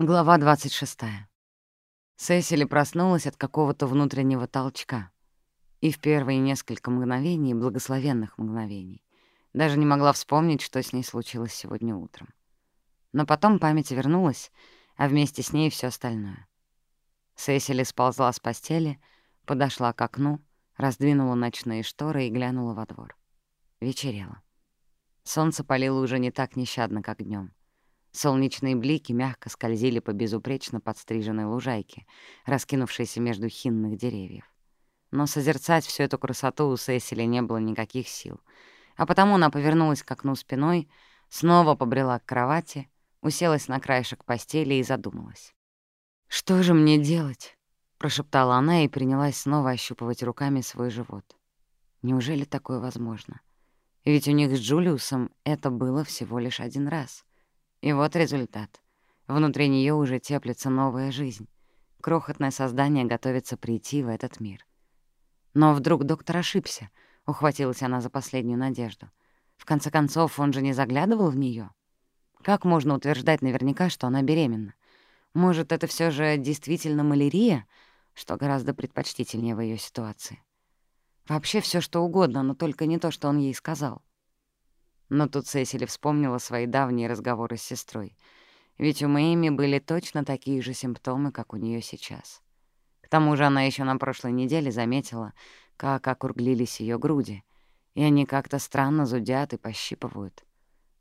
Глава 26. Сесили проснулась от какого-то внутреннего толчка. И в первые несколько мгновений, благословенных мгновений, даже не могла вспомнить, что с ней случилось сегодня утром. Но потом память вернулась, а вместе с ней все остальное. Сесили сползла с постели, подошла к окну, раздвинула ночные шторы и глянула во двор. Вечерело. Солнце палило уже не так нещадно, как днем. Солнечные блики мягко скользили по безупречно подстриженной лужайке, раскинувшейся между хинных деревьев. Но созерцать всю эту красоту у Сесили не было никаких сил, а потому она повернулась к окну спиной, снова побрела к кровати, уселась на краешек постели и задумалась. «Что же мне делать?» — прошептала она и принялась снова ощупывать руками свой живот. Неужели такое возможно? Ведь у них с Джулиусом это было всего лишь один раз — и вот результат. Внутри нее уже теплится новая жизнь. Крохотное создание готовится прийти в этот мир. Но вдруг доктор ошибся, ухватилась она за последнюю надежду. В конце концов, он же не заглядывал в нее. Как можно утверждать наверняка, что она беременна? Может, это все же действительно малярия, что гораздо предпочтительнее в ее ситуации? Вообще все что угодно, но только не то, что он ей сказал. Но тут Сесили вспомнила свои давние разговоры с сестрой. Ведь у Мэйми были точно такие же симптомы, как у нее сейчас. К тому же она еще на прошлой неделе заметила, как округлились ее груди, и они как-то странно зудят и пощипывают.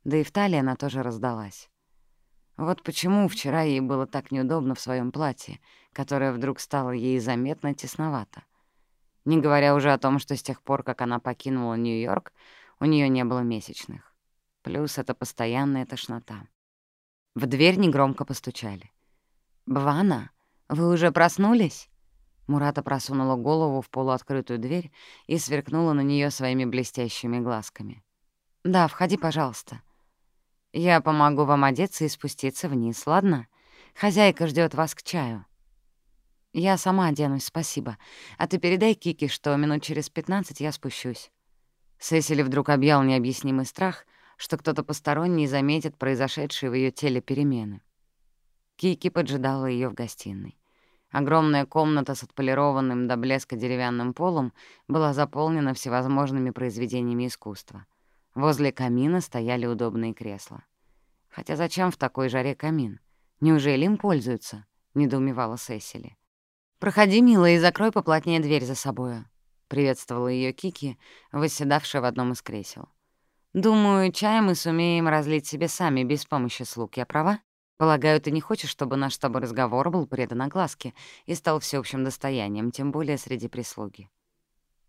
Да и в талии она тоже раздалась. Вот почему вчера ей было так неудобно в своем платье, которое вдруг стало ей заметно тесновато. Не говоря уже о том, что с тех пор, как она покинула Нью-Йорк, у нее не было месячных. Плюс это постоянная тошнота. В дверь негромко постучали. «Бвана, вы уже проснулись?» Мурата просунула голову в полуоткрытую дверь и сверкнула на нее своими блестящими глазками. «Да, входи, пожалуйста. Я помогу вам одеться и спуститься вниз, ладно? Хозяйка ждет вас к чаю». «Я сама оденусь, спасибо. А ты передай Кике, что минут через пятнадцать я спущусь». Сесили вдруг объял необъяснимый страх, что кто-то посторонний заметит произошедшие в ее теле перемены. Кики поджидала ее в гостиной. Огромная комната с отполированным до блеска деревянным полом была заполнена всевозможными произведениями искусства. Возле камина стояли удобные кресла. Хотя зачем в такой жаре камин? Неужели им пользуются? — недоумевала Сесили. «Проходи, милая, и закрой поплотнее дверь за собою», приветствовала ее Кики, восседавшая в одном из кресел. «Думаю, чай мы сумеем разлить себе сами, без помощи слуг. Я права? Полагаю, ты не хочешь, чтобы наш с тобой разговор был предан огласке и стал всеобщим достоянием, тем более среди прислуги».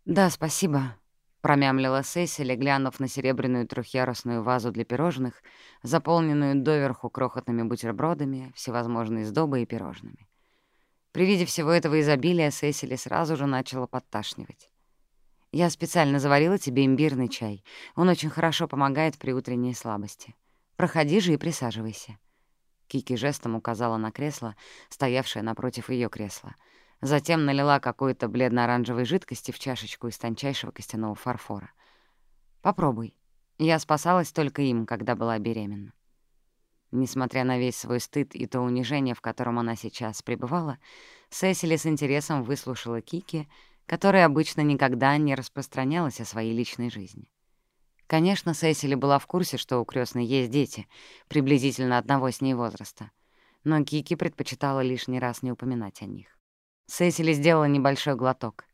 «Да, спасибо», — промямлила Сесили, глянув на серебряную трехъярусную вазу для пирожных, заполненную доверху крохотными бутербродами, всевозможной сдобой и пирожными. При виде всего этого изобилия Сесили сразу же начала подташнивать. Я специально заварила тебе имбирный чай. Он очень хорошо помогает при утренней слабости. Проходи же и присаживайся». Кики жестом указала на кресло, стоявшее напротив ее кресла. Затем налила какой-то бледно-оранжевой жидкости в чашечку из тончайшего костяного фарфора. «Попробуй. Я спасалась только им, когда была беременна». Несмотря на весь свой стыд и то унижение, в котором она сейчас пребывала, Сесили с интересом выслушала Кики, которая обычно никогда не распространялась о своей личной жизни. Конечно, Сесили была в курсе, что у крестной есть дети, приблизительно одного с ней возраста, но Кики предпочитала лишний раз не упоминать о них. Сесили сделала небольшой глоток.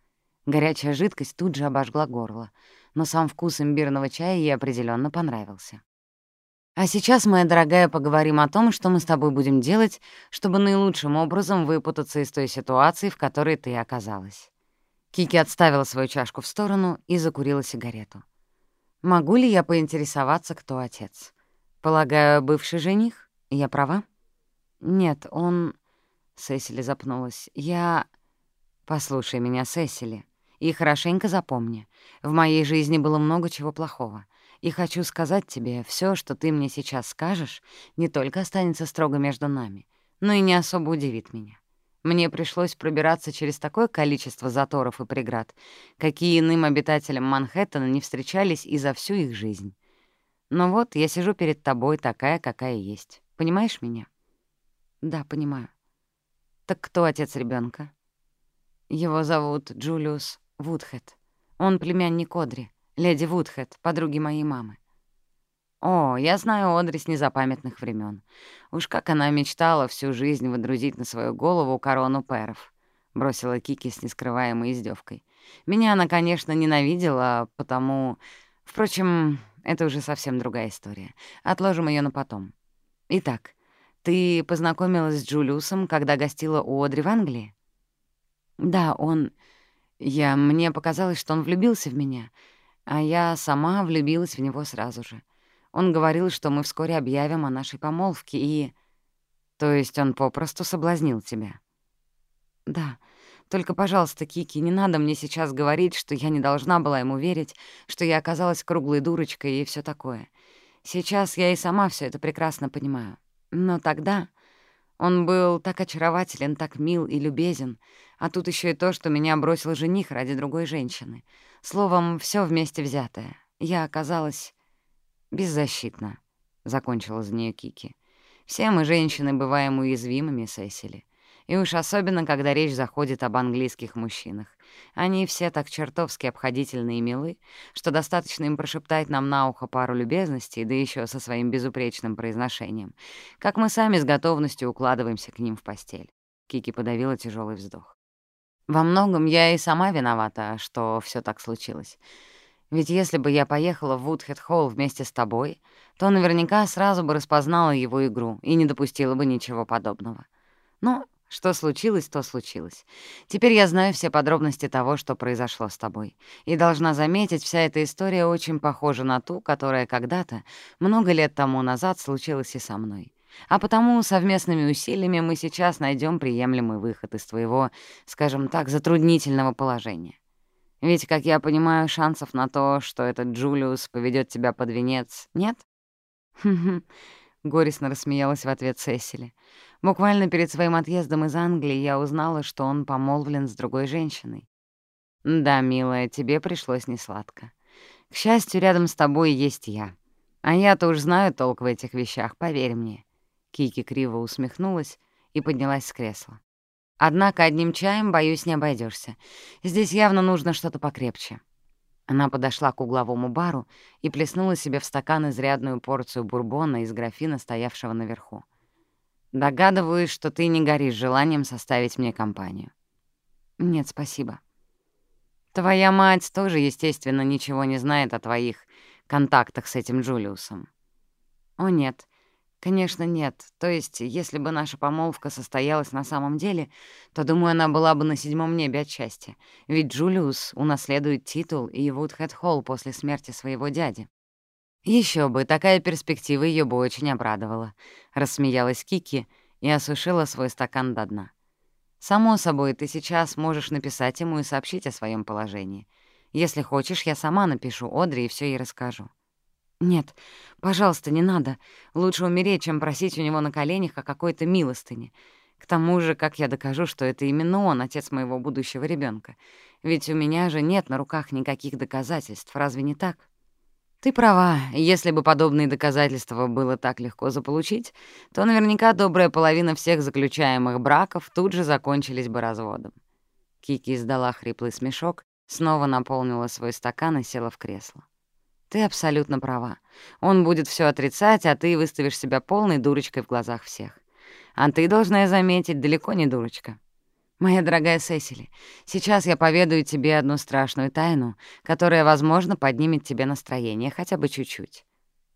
Горячая жидкость тут же обожгла горло, но сам вкус имбирного чая ей определенно понравился. «А сейчас, моя дорогая, поговорим о том, что мы с тобой будем делать, чтобы наилучшим образом выпутаться из той ситуации, в которой ты оказалась». Кики отставила свою чашку в сторону и закурила сигарету. «Могу ли я поинтересоваться, кто отец? Полагаю, бывший жених? Я права?» «Нет, он...» — Сесили запнулась. «Я...» «Послушай меня, Сесили, и хорошенько запомни. В моей жизни было много чего плохого. И хочу сказать тебе, все, что ты мне сейчас скажешь, не только останется строго между нами, но и не особо удивит меня. Мне пришлось пробираться через такое количество заторов и преград, какие иным обитателям Манхэттена не встречались и за всю их жизнь. Но вот я сижу перед тобой такая, какая есть. Понимаешь меня? Да, понимаю. Так кто отец ребенка? Его зовут Джулиус Вудхед. Он племянник Одри, леди Вудхед, подруги моей мамы. О, я знаю Одри с незапамятных времен. Уж как она мечтала всю жизнь водрузить на свою голову корону перов. Бросила Кики с нескрываемой издевкой. Меня она, конечно, ненавидела, потому... Впрочем, это уже совсем другая история. Отложим ее на потом. Итак, ты познакомилась с Джулиусом, когда гостила у Одри в Англии? Да, он... Я... Мне показалось, что он влюбился в меня, а я сама влюбилась в него сразу же. Он говорил, что мы вскоре объявим о нашей помолвке, и... То есть он попросту соблазнил тебя? Да. Только, пожалуйста, Кики, не надо мне сейчас говорить, что я не должна была ему верить, что я оказалась круглой дурочкой и все такое. Сейчас я и сама все это прекрасно понимаю. Но тогда он был так очарователен, так мил и любезен, а тут еще и то, что меня бросил жених ради другой женщины. Словом, все вместе взятое. Я оказалась беззащитна, — закончила за нее Кики. Все мы, женщины, бываем уязвимыми, Сесили. И уж особенно, когда речь заходит об английских мужчинах. Они все так чертовски обходительны и милы, что достаточно им прошептать нам на ухо пару любезностей, да еще со своим безупречным произношением, как мы сами с готовностью укладываемся к ним в постель. Кики подавила тяжелый вздох. Во многом я и сама виновата, что все так случилось. Ведь если бы я поехала в Вудхед-Холл вместе с тобой, то наверняка сразу бы распознала его игру и не допустила бы ничего подобного. Но что случилось, то случилось. Теперь я знаю все подробности того, что произошло с тобой. И должна заметить, вся эта история очень похожа на ту, которая когда-то, много лет тому назад, случилась и со мной. А потому совместными усилиями мы сейчас найдем приемлемый выход из твоего, скажем так, затруднительного положения. Ведь, как я понимаю, шансов на то, что этот Джулиус поведет тебя под венец, нет? Хм-хм. Горестно рассмеялась в ответ Сесили. Буквально перед своим отъездом из Англии я узнала, что он помолвлен с другой женщиной. Да, милая, тебе пришлось несладко. К счастью, рядом с тобой есть я. А я-то уж знаю толк в этих вещах, поверь мне. Кики криво усмехнулась и поднялась с кресла. Однако одним чаем, боюсь, не обойдешься. Здесь явно нужно что-то покрепче. Она подошла к угловому бару и плеснула себе в стакан изрядную порцию бурбона из графина, стоявшего наверху. «Догадываюсь, что ты не горишь желанием составить мне компанию». «Нет, спасибо». «Твоя мать тоже, естественно, ничего не знает о твоих контактах с этим Джулиусом». «О, нет. Конечно, нет. То есть, если бы наша помолвка состоялась на самом деле, то, думаю, она была бы на седьмом небе от счастья. Ведь Джулиус унаследует титул и Вудхэт-Холл после смерти своего дяди. Еще бы, такая перспектива ее бы очень обрадовала», — рассмеялась Кики и осушила свой стакан до дна. «Само собой, ты сейчас можешь написать ему и сообщить о своем положении. Если хочешь, я сама напишу Одри и все ей расскажу». «Нет, пожалуйста, не надо. Лучше умереть, чем просить у него на коленях о какой-то милостыне. К тому же, как я докажу, что это именно он, отец моего будущего ребенка? Ведь у меня же нет на руках никаких доказательств, разве не так?» «Ты права. Если бы подобные доказательства было так легко заполучить, то наверняка добрая половина всех заключаемых браков тут же закончились бы разводом». Кики издала хриплый смешок, снова наполнила свой стакан и села в кресло. Ты абсолютно права. Он будет все отрицать, а ты выставишь себя полной дурочкой в глазах всех. А ты, должна заметить, далеко не дурочка. Моя дорогая Сесили, сейчас я поведаю тебе одну страшную тайну, которая, возможно, поднимет тебе настроение хотя бы чуть-чуть.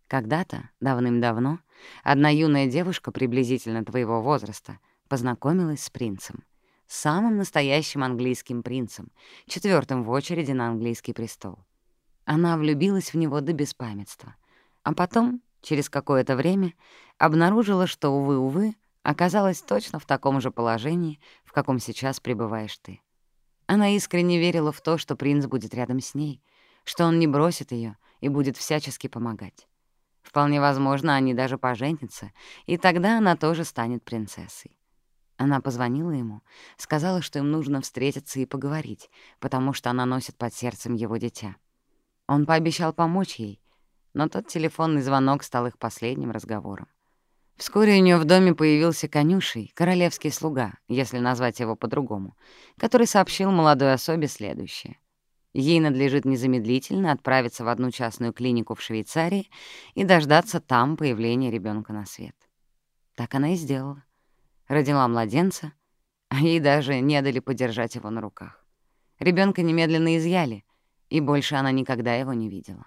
Когда-то, давным-давно, одна юная девушка приблизительно твоего возраста познакомилась с принцем. Самым настоящим английским принцем, четвертым в очереди на английский престол. Она влюбилась в него до беспамятства. А потом, через какое-то время, обнаружила, что, увы-увы, оказалась точно в таком же положении, в каком сейчас пребываешь ты. Она искренне верила в то, что принц будет рядом с ней, что он не бросит ее и будет всячески помогать. Вполне возможно, они даже поженятся, и тогда она тоже станет принцессой. Она позвонила ему, сказала, что им нужно встретиться и поговорить, потому что она носит под сердцем его дитя. Он пообещал помочь ей, но тот телефонный звонок стал их последним разговором. Вскоре у нее в доме появился конюшей, королевский слуга, если назвать его по-другому, который сообщил молодой особе следующее. Ей надлежит незамедлительно отправиться в одну частную клинику в Швейцарии и дождаться там появления ребенка на свет. Так она и сделала. Родила младенца, а ей даже не дали подержать его на руках. Ребенка немедленно изъяли, и больше она никогда его не видела.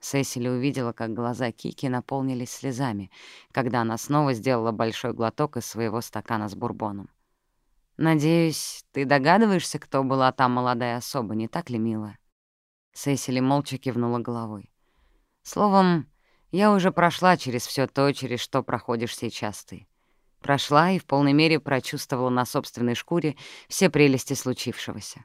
Сесили увидела, как глаза Кики наполнились слезами, когда она снова сделала большой глоток из своего стакана с бурбоном. «Надеюсь, ты догадываешься, кто была та молодая особа, не так ли, милая?» Сесили молча кивнула головой. «Словом, я уже прошла через все то, через что проходишь сейчас ты. Прошла и в полной мере прочувствовала на собственной шкуре все прелести случившегося.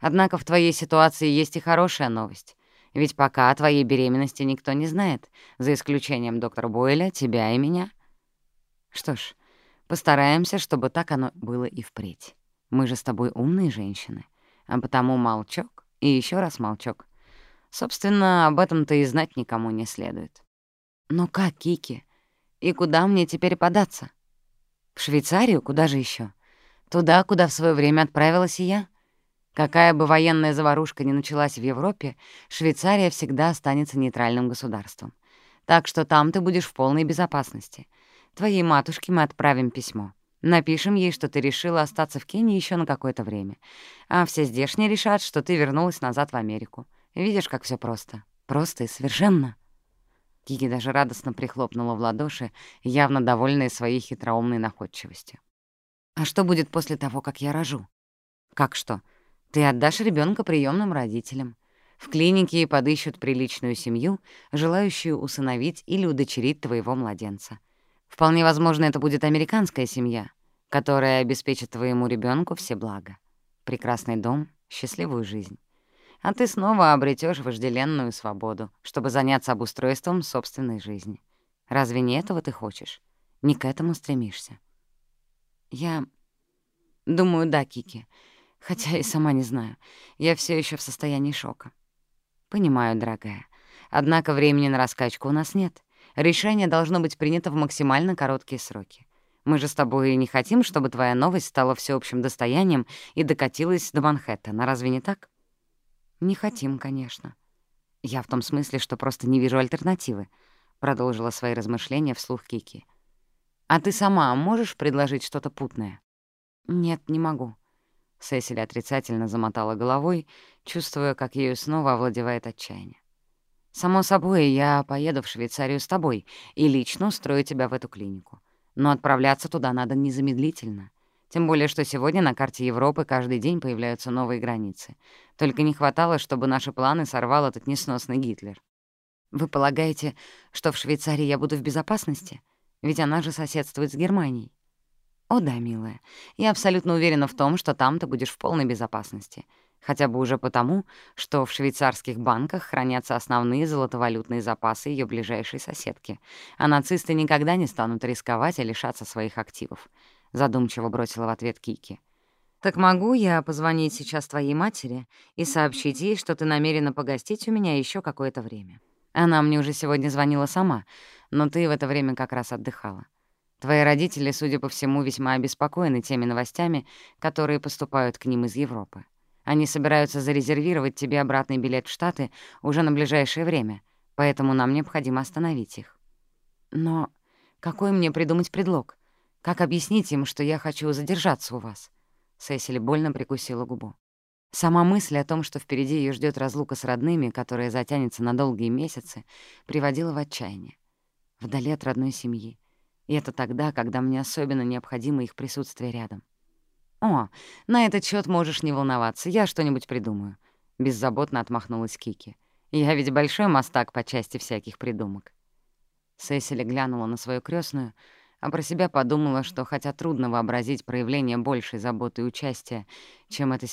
Однако в твоей ситуации есть и хорошая новость. Ведь пока о твоей беременности никто не знает, за исключением доктора Бойля, тебя и меня. Что ж, постараемся, чтобы так оно было и впредь. Мы же с тобой умные женщины, а потому молчок и еще раз молчок. Собственно, об этом-то и знать никому не следует. Но как, Кики? И куда мне теперь податься? В Швейцарию? Куда же еще? Туда, куда в свое время отправилась и я — Какая бы военная заварушка ни началась в Европе, Швейцария всегда останется нейтральным государством. Так что там ты будешь в полной безопасности. Твоей матушке мы отправим письмо. Напишем ей, что ты решила остаться в Кении еще на какое-то время. А все здешние решат, что ты вернулась назад в Америку. Видишь, как все просто. Просто и совершенно. Кики даже радостно прихлопнула в ладоши, явно довольная своей хитроумной находчивостью. «А что будет после того, как я рожу?» «Как что?» Ты отдашь ребенка приемным родителям. В клинике подыщут приличную семью, желающую усыновить или удочерить твоего младенца. Вполне возможно, это будет американская семья, которая обеспечит твоему ребенку все блага. Прекрасный дом, счастливую жизнь. А ты снова обретешь вожделенную свободу, чтобы заняться обустройством собственной жизни. Разве не этого ты хочешь? Не к этому стремишься? Я думаю, да, Кики. Хотя и сама не знаю. Я все еще в состоянии шока. Понимаю, дорогая. Однако времени на раскачку у нас нет. Решение должно быть принято в максимально короткие сроки. Мы же с тобой не хотим, чтобы твоя новость стала всеобщим достоянием и докатилась до Манхэттена. Разве не так? Не хотим, конечно. Я в том смысле, что просто не вижу альтернативы, продолжила свои размышления вслух Кики. А ты сама можешь предложить что-то путное? Нет, не могу. Сесили отрицательно замотала головой, чувствуя, как ею снова овладевает отчаяние. «Само собой, я поеду в Швейцарию с тобой и лично устрою тебя в эту клинику. Но отправляться туда надо незамедлительно. Тем более, что сегодня на карте Европы каждый день появляются новые границы. Только не хватало, чтобы наши планы сорвал этот несносный Гитлер. Вы полагаете, что в Швейцарии я буду в безопасности? Ведь она же соседствует с Германией. «О да, милая, я абсолютно уверена в том, что там ты будешь в полной безопасности. Хотя бы уже потому, что в швейцарских банках хранятся основные золотовалютные запасы ее ближайшей соседки, а нацисты никогда не станут рисковать и лишаться своих активов», — задумчиво бросила в ответ Кики. «Так могу я позвонить сейчас твоей матери и сообщить ей, что ты намерена погостить у меня еще какое-то время? Она мне уже сегодня звонила сама, но ты в это время как раз отдыхала. Твои родители, судя по всему, весьма обеспокоены теми новостями, которые поступают к ним из Европы. Они собираются зарезервировать тебе обратный билет в Штаты уже на ближайшее время, поэтому нам необходимо остановить их. Но какой мне придумать предлог? Как объяснить им, что я хочу задержаться у вас?» Сесили больно прикусила губу. Сама мысль о том, что впереди ее ждет разлука с родными, которая затянется на долгие месяцы, приводила в отчаяние. Вдали от родной семьи, и это тогда, когда мне особенно необходимо их присутствие рядом. «О, на этот счет можешь не волноваться, я что-нибудь придумаю», — беззаботно отмахнулась Кики. «Я ведь большой мастак по части всяких придумок». Сесили глянула на свою крестную, а про себя подумала, что хотя трудно вообразить проявление большей заботы и участия, чем это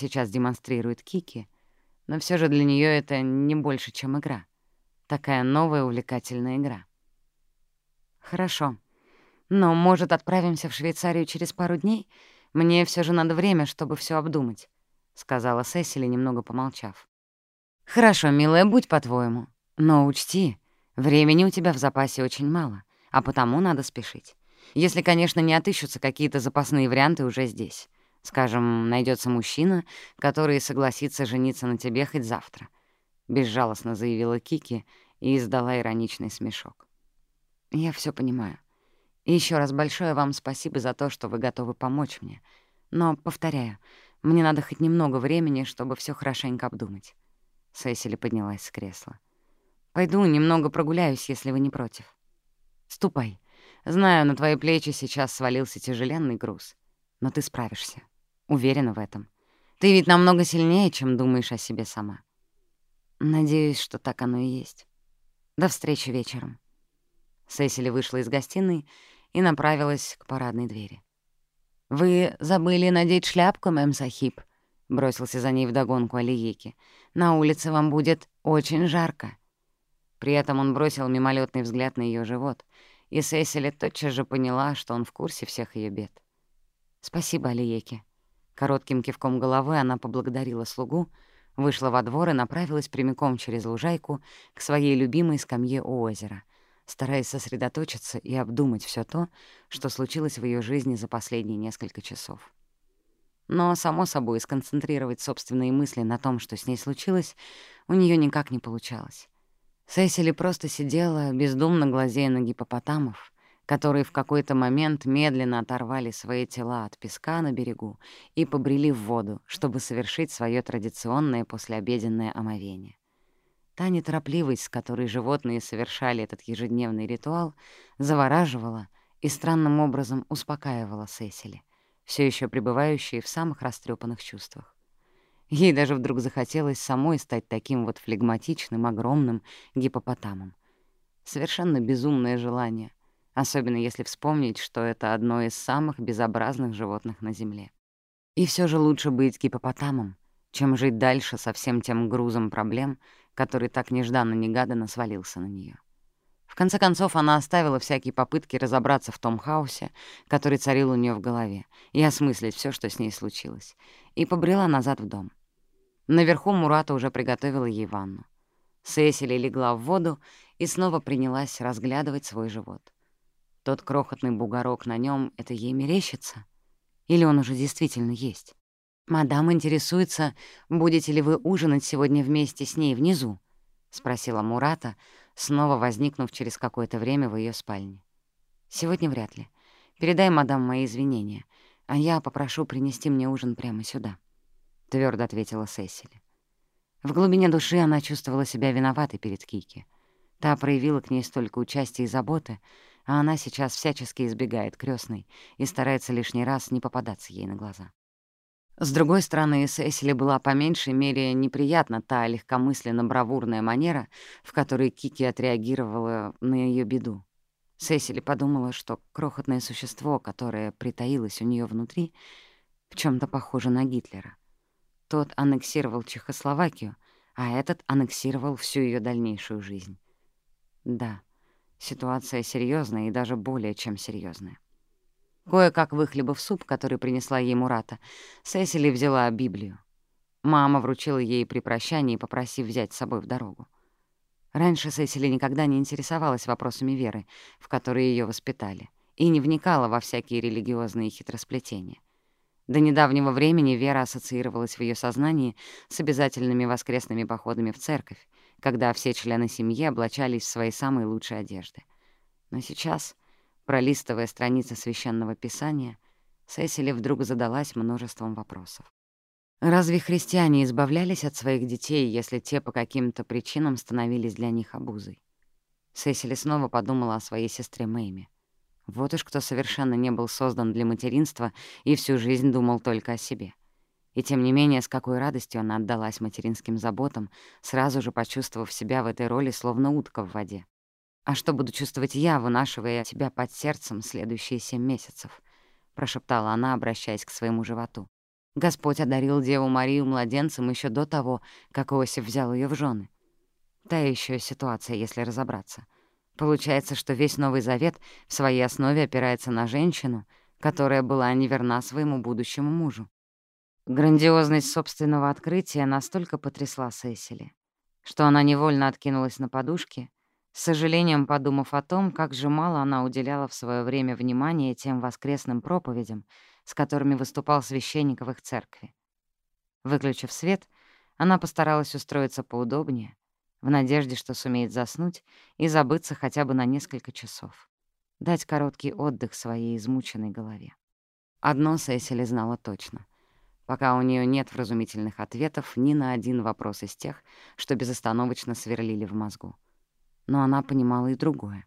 сейчас демонстрирует Кики, но все же для нее это не больше, чем игра. Такая новая увлекательная игра. «Хорошо», но, может, отправимся в Швейцарию через пару дней? Мне все же надо время, чтобы все обдумать», — сказала Сесили, немного помолчав. «Хорошо, милая, будь по-твоему. Но учти, времени у тебя в запасе очень мало, а потому надо спешить. Если, конечно, не отыщутся какие-то запасные варианты уже здесь. Скажем, найдется мужчина, который согласится жениться на тебе хоть завтра. Безжалостно заявила Кики и издала ироничный смешок. Я все понимаю. И еще раз большое вам спасибо за то, что вы готовы помочь мне. Но, повторяю, мне надо хоть немного времени, чтобы все хорошенько обдумать. Сесили поднялась с кресла. «Пойду немного прогуляюсь, если вы не против. Ступай. Знаю, на твои плечи сейчас свалился тяжеленный груз. Но ты справишься. Уверена в этом. Ты ведь намного сильнее, чем думаешь о себе сама. Надеюсь, что так оно и есть. До встречи вечером». Сесили вышла из гостиной и направилась к парадной двери. «Вы забыли надеть шляпку, мэм Сахиб?» — бросился за ней вдогонку Алиеки. «На улице вам будет очень жарко». При этом он бросил мимолетный взгляд на ее живот, и Сесили тотчас же поняла, что он в курсе всех ее бед. «Спасибо, Алиеки». Коротким кивком головы она поблагодарила слугу, вышла во двор и направилась прямиком через лужайку к своей любимой скамье у озера — стараясь сосредоточиться и обдумать все то, что случилось в ее жизни за последние несколько часов. Но, само собой, сконцентрировать собственные мысли на том, что с ней случилось, у нее никак не получалось. Сесили просто сидела, бездумно глазея на гипопотамов, которые в какой-то момент медленно оторвали свои тела от песка на берегу и побрели в воду, чтобы совершить свое традиционное послеобеденное омовение. Та неторопливость, с которой животные совершали этот ежедневный ритуал, завораживала и странным образом успокаивала Сесили, все еще пребывающие в самых растрепанных чувствах. Ей даже вдруг захотелось самой стать таким вот флегматичным, огромным гипопотамом. Совершенно безумное желание, особенно если вспомнить, что это одно из самых безобразных животных на Земле. И все же лучше быть гипопотамом, чем жить дальше со всем тем грузом проблем, который так нежданно, негаданно свалился на нее. В конце концов, она оставила всякие попытки разобраться в том хаосе, который царил у нее в голове, и осмыслить все, что с ней случилось, и побрела назад в дом. Наверху Мурата уже приготовила ей ванну. Сесили легла в воду и снова принялась разглядывать свой живот. Тот крохотный бугорок на нем — это ей мерещится? Или он уже действительно есть? «Мадам интересуется, будете ли вы ужинать сегодня вместе с ней внизу?» — спросила Мурата, снова возникнув через какое-то время в ее спальне. «Сегодня вряд ли. Передай мадам мои извинения, а я попрошу принести мне ужин прямо сюда», — твердо ответила Сесили. В глубине души она чувствовала себя виноватой перед Кики. Та проявила к ней столько участия и заботы, а она сейчас всячески избегает крестной и старается лишний раз не попадаться ей на глаза. С другой стороны, Сесили была по меньшей мере неприятна та легкомысленно-бравурная манера, в которой Кики отреагировала на ее беду. Сесили подумала, что крохотное существо, которое притаилось у нее внутри, в чем то похоже на Гитлера. Тот аннексировал Чехословакию, а этот аннексировал всю ее дальнейшую жизнь. Да, ситуация серьезная и даже более чем серьезная. Кое-как выхлебав суп, который принесла ей Мурата, Сесили взяла Библию. Мама вручила ей при прощании, попросив взять с собой в дорогу. Раньше Сесили никогда не интересовалась вопросами веры, в которые ее воспитали, и не вникала во всякие религиозные хитросплетения. До недавнего времени вера ассоциировалась в ее сознании с обязательными воскресными походами в церковь, когда все члены семьи облачались в свои самые лучшие одежды. Но сейчас Пролистывая страницы Священного Писания, Сесили вдруг задалась множеством вопросов. Разве христиане избавлялись от своих детей, если те по каким-то причинам становились для них обузой? Сесили снова подумала о своей сестре Мэйме. Вот уж кто совершенно не был создан для материнства и всю жизнь думал только о себе. И тем не менее, с какой радостью она отдалась материнским заботам, сразу же почувствовав себя в этой роли словно утка в воде. «А что буду чувствовать я, вынашивая тебя под сердцем следующие семь месяцев?» — прошептала она, обращаясь к своему животу. Господь одарил Деву Марию младенцем еще до того, как Иосиф взял ее в жены. Та еще ситуация, если разобраться. Получается, что весь Новый Завет в своей основе опирается на женщину, которая была неверна своему будущему мужу. Грандиозность собственного открытия настолько потрясла Сесили, что она невольно откинулась на подушке с сожалением подумав о том, как же мало она уделяла в свое время внимания тем воскресным проповедям, с которыми выступал священник в их церкви. Выключив свет, она постаралась устроиться поудобнее, в надежде, что сумеет заснуть и забыться хотя бы на несколько часов, дать короткий отдых своей измученной голове. Одно Сесили знала точно. Пока у нее нет вразумительных ответов ни на один вопрос из тех, что безостановочно сверлили в мозгу — Но она понимала и другое.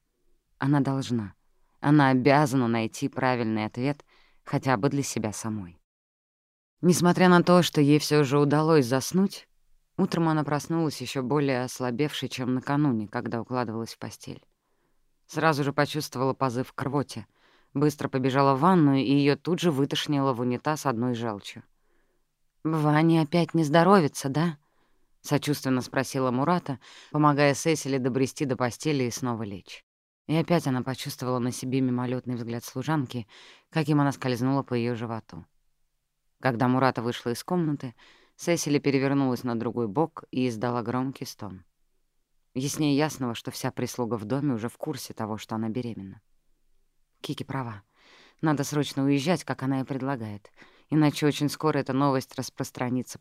Она должна, она обязана найти правильный ответ хотя бы для себя самой. Несмотря на то, что ей все же удалось заснуть, утром она проснулась еще более ослабевшей, чем накануне, когда укладывалась в постель. Сразу же почувствовала позыв к рвоте, быстро побежала в ванную, и ее тут же вытошнило в унитаз одной желчью. «Ваня опять не здоровится, да?» — сочувственно спросила Мурата, помогая Сесиле добрести до постели и снова лечь. И опять она почувствовала на себе мимолетный взгляд служанки, каким она скользнула по ее животу. Когда Мурата вышла из комнаты, Сесили перевернулась на другой бок и издала громкий стон. Яснее ясного, что вся прислуга в доме уже в курсе того, что она беременна. Кики права. Надо срочно уезжать, как она и предлагает, иначе очень скоро эта новость распространится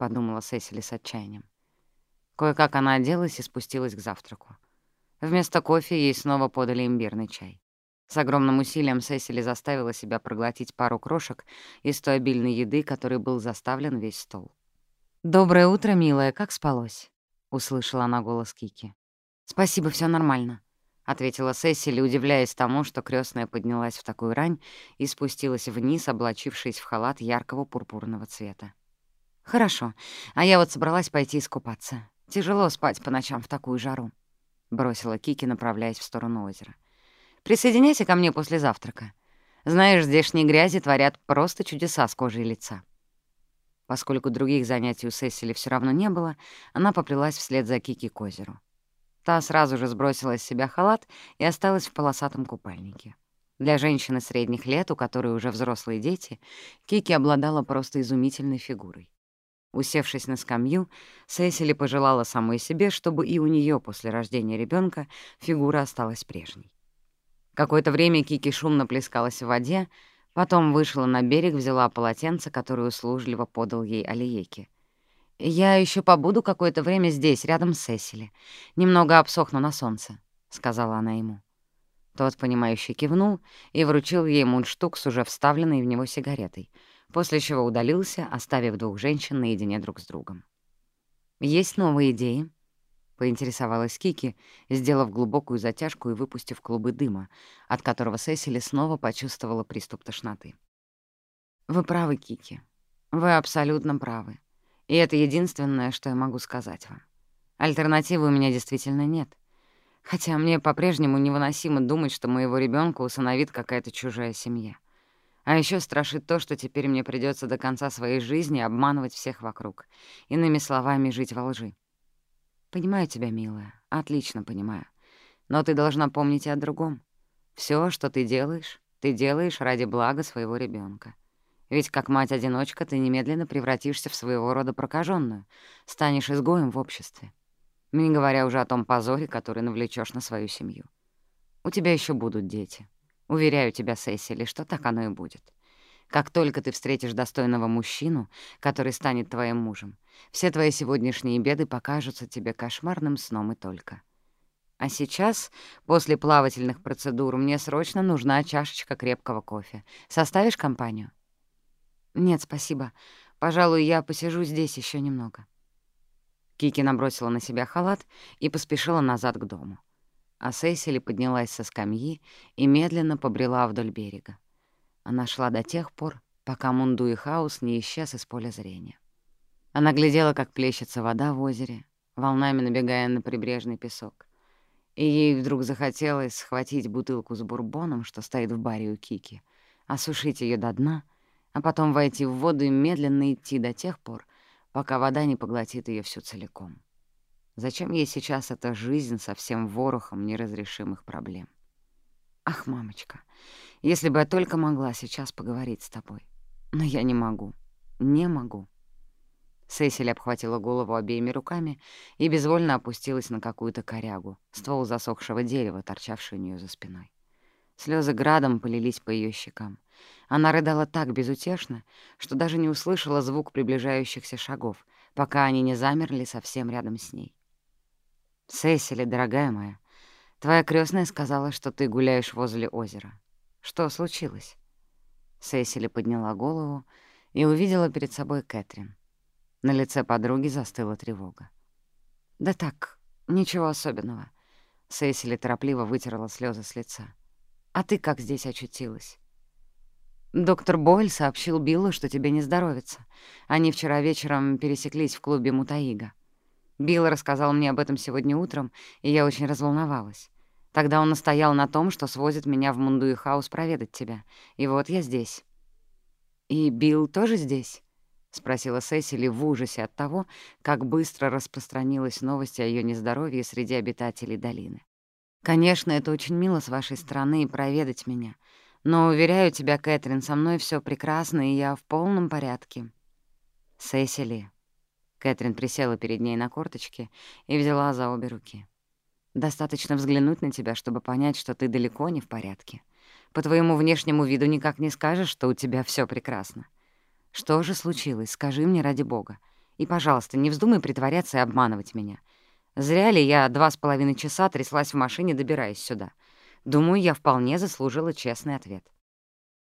по всей долине —— подумала Сесили с отчаянием. Кое-как она оделась и спустилась к завтраку. Вместо кофе ей снова подали имбирный чай. С огромным усилием Сесили заставила себя проглотить пару крошек из той обильной еды, которой был заставлен весь стол. «Доброе утро, милая, как спалось?» — услышала она голос Кики. «Спасибо, все нормально», — ответила Сесили, удивляясь тому, что крестная поднялась в такую рань и спустилась вниз, облачившись в халат яркого пурпурного цвета. Хорошо. А я вот собралась пойти искупаться. Тяжело спать по ночам в такую жару. Бросила Кики, направляясь в сторону озера. Присоединяйся ко мне после завтрака. Знаешь, здешние грязи творят просто чудеса с кожей лица. Поскольку других занятий у Сесили все равно не было, она поплелась вслед за Кики к озеру. Та сразу же сбросила с себя халат и осталась в полосатом купальнике. Для женщины средних лет, у которой уже взрослые дети, Кики обладала просто изумительной фигурой. Усевшись на скамью, Сесили пожелала самой себе, чтобы и у нее после рождения ребенка фигура осталась прежней. Какое-то время Кики шумно плескалась в воде, потом вышла на берег, взяла полотенце, которое услужливо подал ей Алиеки. «Я еще побуду какое-то время здесь, рядом с Сесили. Немного обсохну на солнце», — сказала она ему. Тот, понимающий, кивнул и вручил ей мундштук с уже вставленной в него сигаретой — после чего удалился, оставив двух женщин наедине друг с другом. «Есть новые идеи?» — поинтересовалась Кики, сделав глубокую затяжку и выпустив клубы дыма, от которого Сесили снова почувствовала приступ тошноты. «Вы правы, Кики. Вы абсолютно правы. И это единственное, что я могу сказать вам. Альтернативы у меня действительно нет. Хотя мне по-прежнему невыносимо думать, что моего ребенка усыновит какая-то чужая семья. А еще страшит то, что теперь мне придется до конца своей жизни обманывать всех вокруг. Иными словами, жить во лжи. Понимаю тебя, милая, отлично понимаю. Но ты должна помнить и о другом. Все, что ты делаешь, ты делаешь ради блага своего ребенка. Ведь как мать-одиночка ты немедленно превратишься в своего рода прокаженную, станешь изгоем в обществе. Не говоря уже о том позоре, который навлечешь на свою семью. У тебя еще будут дети. Уверяю тебя, Сесили, что так оно и будет. Как только ты встретишь достойного мужчину, который станет твоим мужем, все твои сегодняшние беды покажутся тебе кошмарным сном и только. А сейчас, после плавательных процедур, мне срочно нужна чашечка крепкого кофе. Составишь компанию? Нет, спасибо. Пожалуй, я посижу здесь еще немного. Кики набросила на себя халат и поспешила назад к дому а Сесили поднялась со скамьи и медленно побрела вдоль берега. Она шла до тех пор, пока Мунду Хаус не исчез из поля зрения. Она глядела, как плещется вода в озере, волнами набегая на прибрежный песок. И ей вдруг захотелось схватить бутылку с бурбоном, что стоит в баре у Кики, осушить ее до дна, а потом войти в воду и медленно идти до тех пор, пока вода не поглотит ее всю целиком. Зачем ей сейчас эта жизнь со всем ворохом неразрешимых проблем? Ах, мамочка, если бы я только могла сейчас поговорить с тобой. Но я не могу, не могу. Сесиль обхватила голову обеими руками и безвольно опустилась на какую-то корягу, ствол засохшего дерева, торчавший у нее за спиной. Слезы градом полились по ее щекам. Она рыдала так безутешно, что даже не услышала звук приближающихся шагов, пока они не замерли совсем рядом с ней. «Сесили, дорогая моя, твоя крестная сказала, что ты гуляешь возле озера. Что случилось?» Сесили подняла голову и увидела перед собой Кэтрин. На лице подруги застыла тревога. «Да так, ничего особенного». Сесили торопливо вытерла слезы с лица. «А ты как здесь очутилась?» «Доктор Бойль сообщил Биллу, что тебе не здоровится. Они вчера вечером пересеклись в клубе Мутаига. Билл рассказал мне об этом сегодня утром, и я очень разволновалась. Тогда он настоял на том, что свозит меня в Мундуи-хаус проведать тебя. И вот я здесь». «И Билл тоже здесь?» — спросила Сесили в ужасе от того, как быстро распространилась новость о ее нездоровье среди обитателей долины. «Конечно, это очень мило с вашей стороны проведать меня. Но, уверяю тебя, Кэтрин, со мной все прекрасно, и я в полном порядке». «Сесили». Кэтрин присела перед ней на корточки и взяла за обе руки. «Достаточно взглянуть на тебя, чтобы понять, что ты далеко не в порядке. По твоему внешнему виду никак не скажешь, что у тебя все прекрасно. Что же случилось? Скажи мне ради бога. И, пожалуйста, не вздумай притворяться и обманывать меня. Зря ли я два с половиной часа тряслась в машине, добираясь сюда? Думаю, я вполне заслужила честный ответ.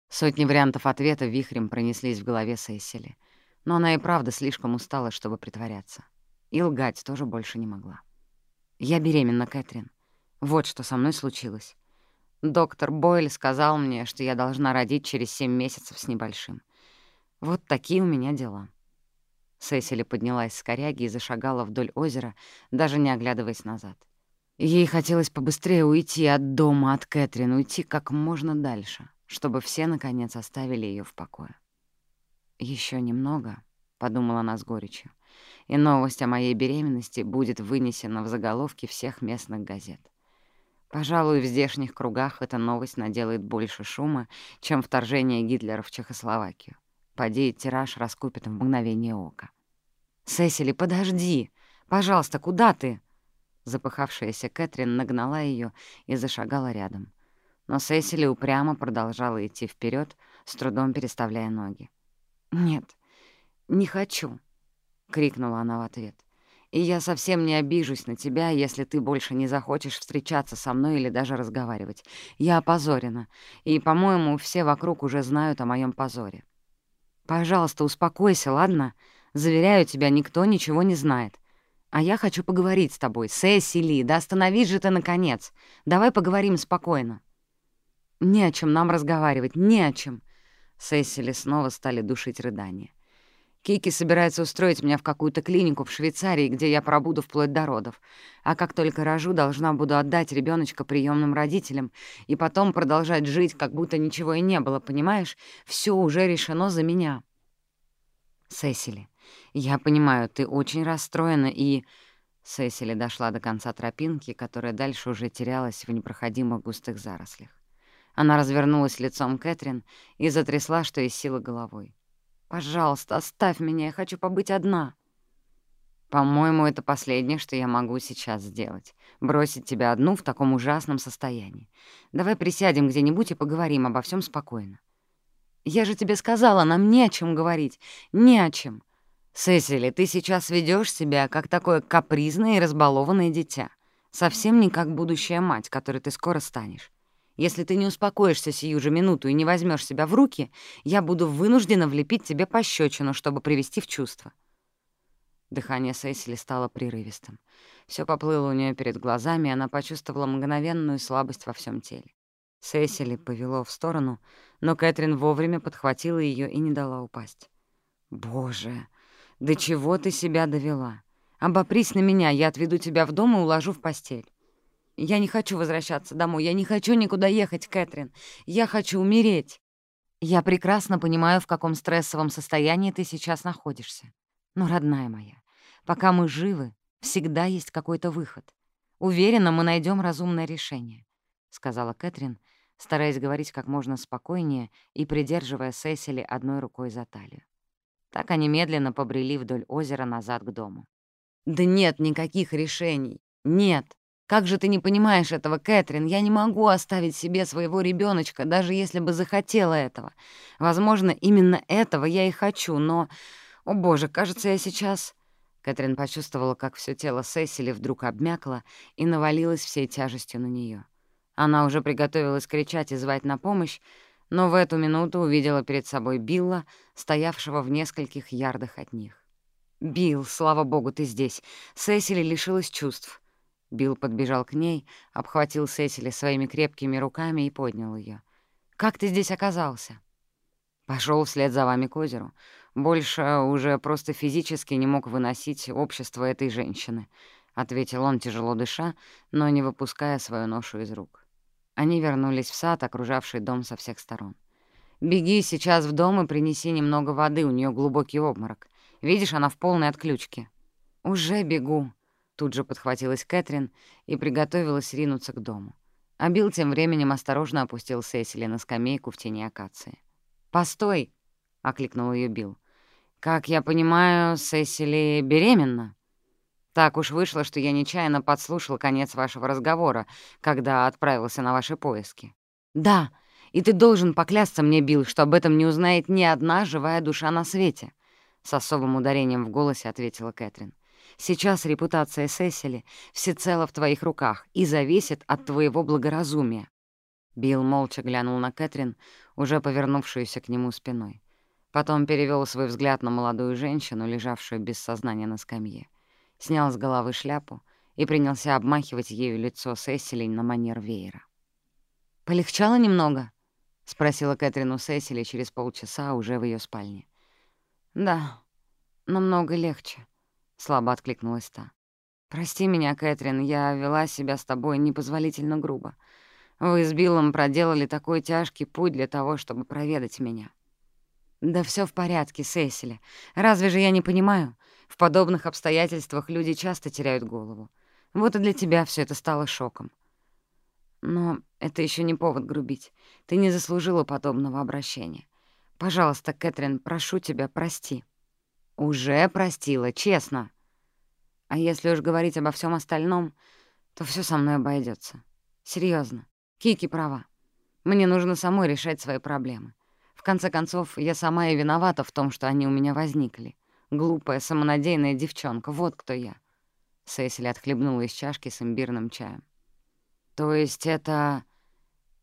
Сотни вариантов ответа вихрем пронеслись в голове Сесили. Но она и правда слишком устала, чтобы притворяться. И лгать тоже больше не могла. «Я беременна, Кэтрин. Вот что со мной случилось. Доктор Бойль сказал мне, что я должна родить через семь месяцев с небольшим. Вот такие у меня дела». Сесили поднялась с коряги и зашагала вдоль озера, даже не оглядываясь назад. Ей хотелось побыстрее уйти от дома, от Кэтрин, уйти как можно дальше, чтобы все, наконец, оставили ее в покое. Еще немного», — подумала она с горечью, «и новость о моей беременности будет вынесена в заголовки всех местных газет. Пожалуй, в здешних кругах эта новость наделает больше шума, чем вторжение Гитлера в Чехословакию. Поди, тираж раскупит в мгновение ока. «Сесили, подожди! Пожалуйста, куда ты?» Запыхавшаяся Кэтрин нагнала ее и зашагала рядом. Но Сесили упрямо продолжала идти вперед, с трудом переставляя ноги. «Нет, не хочу», — крикнула она в ответ. «И я совсем не обижусь на тебя, если ты больше не захочешь встречаться со мной или даже разговаривать. Я опозорена, и, по-моему, все вокруг уже знают о моем позоре. Пожалуйста, успокойся, ладно? Заверяю тебя, никто ничего не знает. А я хочу поговорить с тобой. Сесили, да остановись же ты, наконец. Давай поговорим спокойно. Не о чем нам разговаривать, не о чем. Сесили снова стали душить рыдания. Кики собирается устроить меня в какую-то клинику в Швейцарии, где я пробуду вплоть до родов. А как только рожу, должна буду отдать ребеночка приемным родителям и потом продолжать жить, как будто ничего и не было, понимаешь? Все уже решено за меня. Сесили, я понимаю, ты очень расстроена и... Сесили дошла до конца тропинки, которая дальше уже терялась в непроходимых густых зарослях. Она развернулась лицом Кэтрин и затрясла, что из силы головой. Пожалуйста, оставь меня, я хочу побыть одна. По-моему, это последнее, что я могу сейчас сделать. Бросить тебя одну в таком ужасном состоянии. Давай присядем где-нибудь и поговорим обо всем спокойно. Я же тебе сказала, нам не о чем говорить. Не о чем. Сесили, ты сейчас ведешь себя как такое капризное и разбалованное дитя. Совсем не как будущая мать, которой ты скоро станешь. Если ты не успокоишься сию же минуту и не возьмешь себя в руки, я буду вынуждена влепить тебе пощечину, чтобы привести в чувство». Дыхание Сесили стало прерывистым. Все поплыло у нее перед глазами, и она почувствовала мгновенную слабость во всем теле. Сесили повело в сторону, но Кэтрин вовремя подхватила ее и не дала упасть. «Боже, до чего ты себя довела? Обопрись на меня, я отведу тебя в дом и уложу в постель». Я не хочу возвращаться домой. Я не хочу никуда ехать, Кэтрин. Я хочу умереть. Я прекрасно понимаю, в каком стрессовом состоянии ты сейчас находишься. Но, родная моя, пока мы живы, всегда есть какой-то выход. Уверена, мы найдем разумное решение», — сказала Кэтрин, стараясь говорить как можно спокойнее и придерживая Сесили одной рукой за талию. Так они медленно побрели вдоль озера назад к дому. «Да нет никаких решений! Нет! Как же ты не понимаешь этого, Кэтрин? Я не могу оставить себе своего ребеночка, даже если бы захотела этого. Возможно, именно этого я и хочу, но... О боже, кажется, я сейчас...» Кэтрин почувствовала, как все тело Сесили вдруг обмякло и навалилось всей тяжестью на нее. Она уже приготовилась кричать и звать на помощь, но в эту минуту увидела перед собой Билла, стоявшего в нескольких ярдах от них. «Билл, слава богу, ты здесь. Сесили лишилась чувств». Билл подбежал к ней, обхватил Сесили своими крепкими руками и поднял ее. «Как ты здесь оказался?» Пошел вслед за вами к озеру. Больше уже просто физически не мог выносить общество этой женщины», — ответил он, тяжело дыша, но не выпуская свою ношу из рук. Они вернулись в сад, окружавший дом со всех сторон. «Беги сейчас в дом и принеси немного воды, у нее глубокий обморок. Видишь, она в полной отключке». «Уже бегу», — тут же подхватилась Кэтрин и приготовилась ринуться к дому. А Билл тем временем осторожно опустил Сесили на скамейку в тени акации. «Постой!» — окликнул ее Билл. «Как я понимаю, Сесили беременна?» Так уж вышло, что я нечаянно подслушал конец вашего разговора, когда отправился на ваши поиски. Да, и ты должен поклясться мне, Билл, что об этом не узнает ни одна живая душа на свете, — с особым ударением в голосе ответила Кэтрин. Сейчас репутация Сесили всецело в твоих руках и зависит от твоего благоразумия. Билл молча глянул на Кэтрин, уже повернувшуюся к нему спиной. Потом перевел свой взгляд на молодую женщину, лежавшую без сознания на скамье снял с головы шляпу и принялся обмахивать ею лицо Сесили на манер веера. «Полегчало немного?» — спросила Кэтрин у Сесили через полчаса уже в ее спальне. «Да, намного легче», — слабо откликнулась та. «Прости меня, Кэтрин, я вела себя с тобой непозволительно грубо. Вы с Биллом проделали такой тяжкий путь для того, чтобы проведать меня». «Да все в порядке, Сесили. Разве же я не понимаю? В подобных обстоятельствах люди часто теряют голову. Вот и для тебя все это стало шоком. Но это еще не повод грубить. Ты не заслужила подобного обращения. Пожалуйста, Кэтрин, прошу тебя, прости. уже простила, честно. А если уж говорить обо всем остальном, то все со мной обойдется. Серьезно, Кики права. Мне нужно самой решать свои проблемы. В конце концов, я сама и виновата в том, что они у меня возникли. Глупая, самонадеянная девчонка, вот кто я. Сесиль отхлебнула из чашки с имбирным чаем. То есть это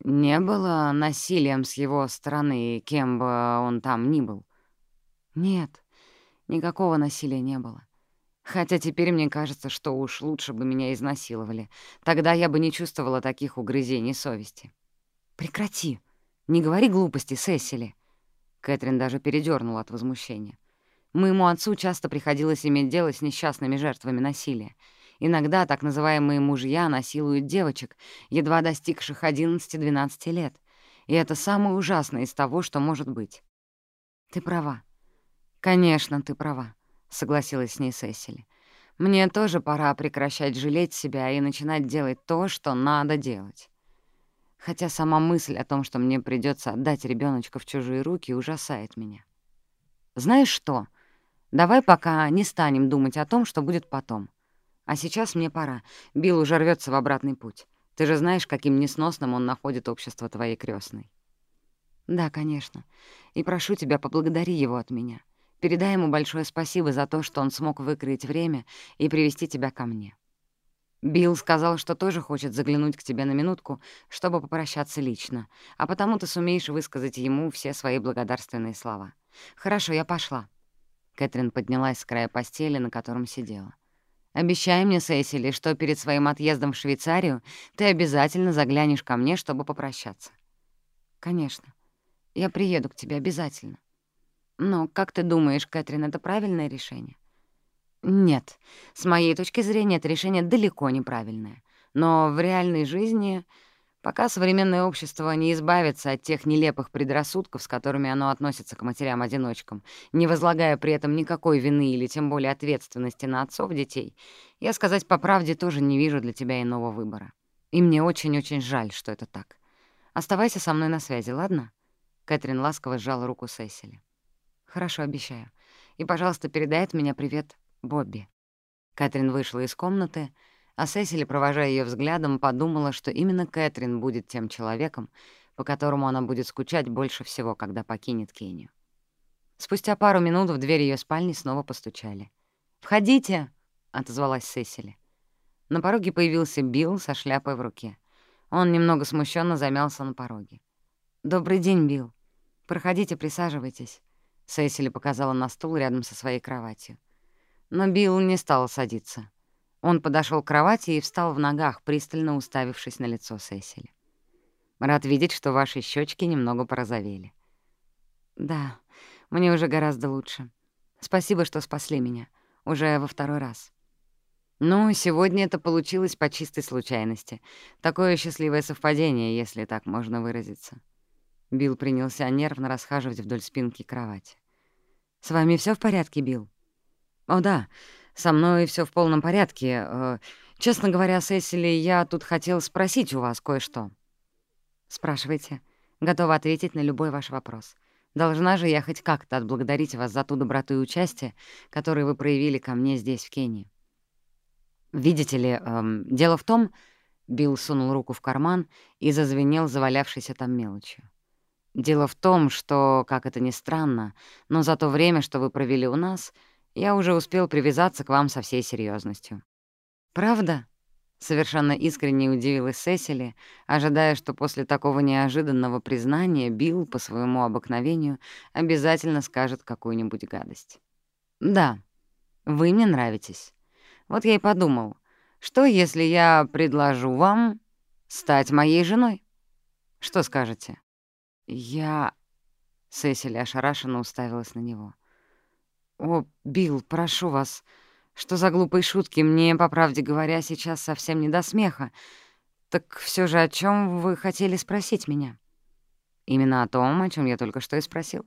не было насилием с его стороны, кем бы он там ни был? Нет, Никакого насилия не было. Хотя теперь мне кажется, что уж лучше бы меня изнасиловали. Тогда я бы не чувствовала таких угрызений совести. «Прекрати! Не говори глупости, Сесили!» Кэтрин даже передернула от возмущения. Моему отцу часто приходилось иметь дело с несчастными жертвами насилия. Иногда так называемые мужья насилуют девочек, едва достигших 11-12 лет. И это самое ужасное из того, что может быть. Ты права. «Конечно, ты права», — согласилась с ней Сесили. «Мне тоже пора прекращать жалеть себя и начинать делать то, что надо делать». Хотя сама мысль о том, что мне придется отдать ребеночка в чужие руки, ужасает меня. «Знаешь что? Давай пока не станем думать о том, что будет потом. А сейчас мне пора. Билл уже рвется в обратный путь. Ты же знаешь, каким несносным он находит общество твоей крёстной. «Да, конечно. И прошу тебя, поблагодари его от меня». Передай ему большое спасибо за то, что он смог выкроить время и привести тебя ко мне. Билл сказал, что тоже хочет заглянуть к тебе на минутку, чтобы попрощаться лично, а потому ты сумеешь высказать ему все свои благодарственные слова. Хорошо, я пошла. Кэтрин поднялась с края постели, на котором сидела. «Обещай мне, Сесили, что перед своим отъездом в Швейцарию ты обязательно заглянешь ко мне, чтобы попрощаться». «Конечно. Я приеду к тебе обязательно». «Но как ты думаешь, Кэтрин, это правильное решение?» «Нет. С моей точки зрения, это решение далеко неправильное. Но в реальной жизни Пока современное общество не избавится от тех нелепых предрассудков, с которыми оно относится к матерям-одиночкам, не возлагая при этом никакой вины или тем более ответственности на отцов детей, я, сказать по правде, тоже не вижу для тебя иного выбора. И мне очень-очень жаль, что это так. Оставайся со мной на связи, ладно?» Кэтрин ласково сжала руку Сесили. «Хорошо, обещаю. И, пожалуйста, передай от меня привет Бобби». Кэтрин вышла из комнаты, а Сесили, провожая ее взглядом, подумала, что именно Кэтрин будет тем человеком, по которому она будет скучать больше всего, когда покинет Кению. Спустя пару минут в дверь ее спальни снова постучали. «Входите!» — отозвалась Сесили. На пороге появился Билл со шляпой в руке. Он немного смущенно замялся на пороге. «Добрый день, Билл. Проходите, присаживайтесь». Сесили показала на стул рядом со своей кроватью. Но Билл не стал садиться. Он подошел к кровати и встал в ногах, пристально уставившись на лицо Сесили. «Рад видеть, что ваши щечки немного порозовели». «Да, мне уже гораздо лучше. Спасибо, что спасли меня. Уже во второй раз». «Ну, сегодня это получилось по чистой случайности. Такое счастливое совпадение, если так можно выразиться». Билл принялся нервно расхаживать вдоль спинки кровати. «С вами все в порядке, Билл?» «О, да, со мной все в полном порядке. Э, честно говоря, Сесили, я тут хотел спросить у вас кое-что». «Спрашивайте. Готова ответить на любой ваш вопрос. Должна же я хоть как-то отблагодарить вас за ту доброту и участие, которое вы проявили ко мне здесь, в Кении». «Видите ли, эм, дело в том...» Билл сунул руку в карман и зазвенел завалявшийся там мелочью. Дело в том, что, как это ни странно, но за то время, что вы провели у нас, я уже успел привязаться к вам со всей серьезностью. «Правда?» — совершенно искренне удивилась Сесили, ожидая, что после такого неожиданного признания Билл по своему обыкновению обязательно скажет какую-нибудь гадость. «Да, вы мне нравитесь. Вот я и подумал, что если я предложу вам стать моей женой? Что скажете?» «Я...» — Сесили ошарашенно уставилась на него. «О, Билл, прошу вас, что за глупые шутки? Мне, по правде говоря, сейчас совсем не до смеха. Так все же о чем вы хотели спросить меня?» «Именно о том, о чем я только что и спросил.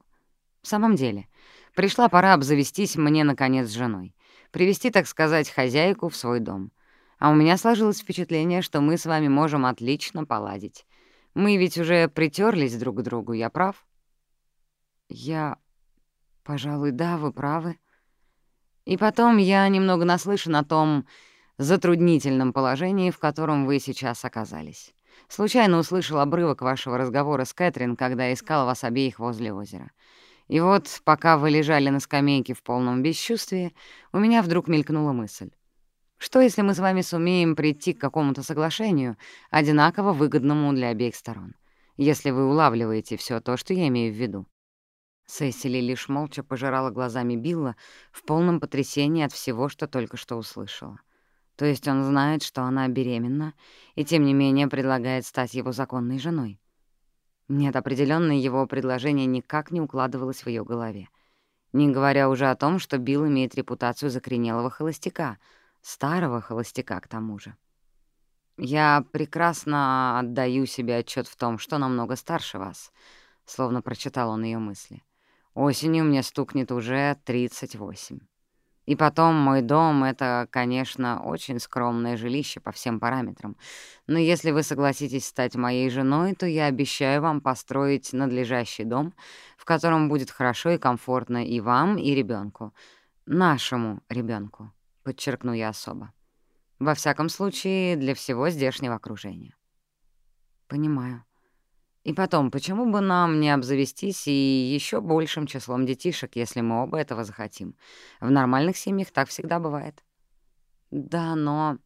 В самом деле, пришла пора обзавестись мне, наконец, с женой. Привести, так сказать, хозяйку в свой дом. А у меня сложилось впечатление, что мы с вами можем отлично поладить. Мы ведь уже притерлись друг к другу, я прав? Я... Пожалуй, да, вы правы. И потом я немного наслышан о том затруднительном положении, в котором вы сейчас оказались. Случайно услышал обрывок вашего разговора с Кэтрин, когда искал вас обеих возле озера. И вот, пока вы лежали на скамейке в полном бесчувствии, у меня вдруг мелькнула мысль. Что, если мы с вами сумеем прийти к какому-то соглашению, одинаково выгодному для обеих сторон, если вы улавливаете все то, что я имею в виду?» Сесили лишь молча пожирала глазами Билла в полном потрясении от всего, что только что услышала. То есть он знает, что она беременна, и тем не менее предлагает стать его законной женой. Нет, определенно его предложение никак не укладывалось в ее голове. Не говоря уже о том, что Билл имеет репутацию закоренелого холостяка — Старого холостяка, к тому же. «Я прекрасно отдаю себе отчет в том, что намного старше вас», — словно прочитал он ее мысли. «Осенью мне стукнет уже 38. И потом мой дом — это, конечно, очень скромное жилище по всем параметрам. Но если вы согласитесь стать моей женой, то я обещаю вам построить подчеркну я особо. Во всяком случае, для всего здешнего окружения. Понимаю. И потом, почему бы нам не обзавестись и еще большим числом детишек, если мы оба этого захотим? В нормальных семьях так всегда бывает. Да, но...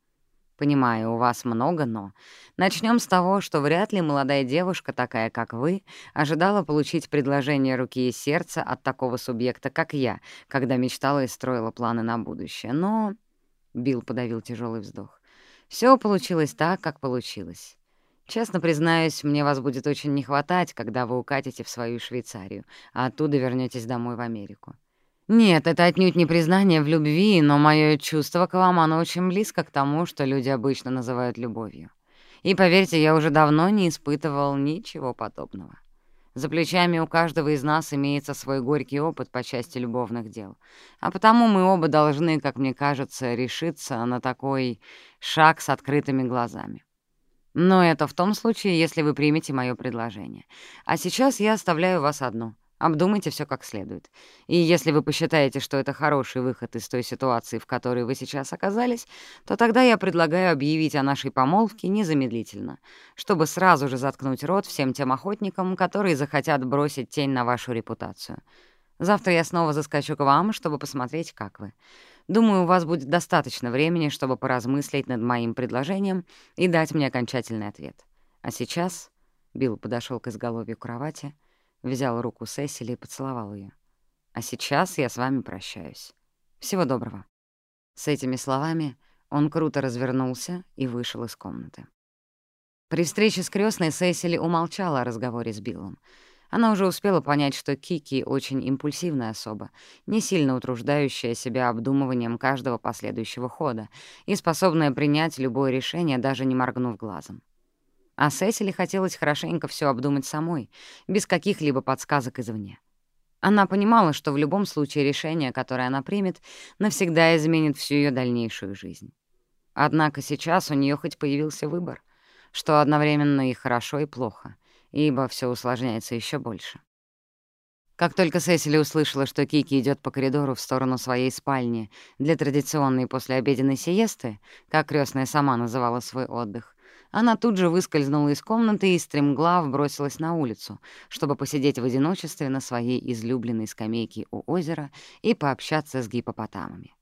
Понимаю, у вас много «но». Начнем с того, что вряд ли молодая девушка, такая как вы, ожидала получить предложение руки и сердца от такого субъекта, как я, когда мечтала и строила планы на будущее. Но... Билл подавил тяжелый вздох. Все получилось так, как получилось. Честно признаюсь, мне вас будет очень не хватать, когда вы укатите в свою Швейцарию, а оттуда вернетесь домой в Америку. Нет, это отнюдь не признание в любви, но мое чувство к вам, оно очень близко к тому, что люди обычно называют любовью. И поверьте, я уже давно не испытывал ничего подобного. За плечами у каждого из нас имеется свой горький опыт по части любовных дел. А потому мы оба должны, как мне кажется, решиться на такой шаг с открытыми глазами. Но это в том случае, если вы примете мое предложение. А сейчас я оставляю вас одну. Обдумайте все как следует. И если вы посчитаете, что это хороший выход из той ситуации, в которой вы сейчас оказались, то тогда я предлагаю объявить о нашей помолвке незамедлительно, чтобы сразу же заткнуть рот всем тем охотникам, которые захотят бросить тень на вашу репутацию. Завтра я снова заскочу к вам, чтобы посмотреть, как вы. Думаю, у вас будет достаточно времени, чтобы поразмыслить над моим предложением и дать мне окончательный ответ. А сейчас Билл подошел к изголовью кровати — взял руку Сесили и поцеловал ее. «А сейчас я с вами прощаюсь. Всего доброго». С этими словами он круто развернулся и вышел из комнаты. При встрече с крестной Сесили умолчала о разговоре с Биллом. Она уже успела понять, что Кики очень импульсивная особа, не сильно утруждающая себя обдумыванием каждого последующего хода и способная принять любое решение, даже не моргнув глазом. А Сесили хотелось хорошенько все обдумать самой, без каких-либо подсказок извне. Она понимала, что в любом случае решение, которое она примет, навсегда изменит всю ее дальнейшую жизнь. Однако сейчас у нее хоть появился выбор, что одновременно и хорошо, и плохо, ибо все усложняется еще больше. Как только Сесили услышала, что Кики идет по коридору в сторону своей спальни для традиционной послеобеденной сиесты, как крестная сама называла свой отдых, она тут же выскользнула из комнаты и стремглав бросилась на улицу, чтобы посидеть в одиночестве на своей излюбленной скамейке у озера и пообщаться с гипопотамами.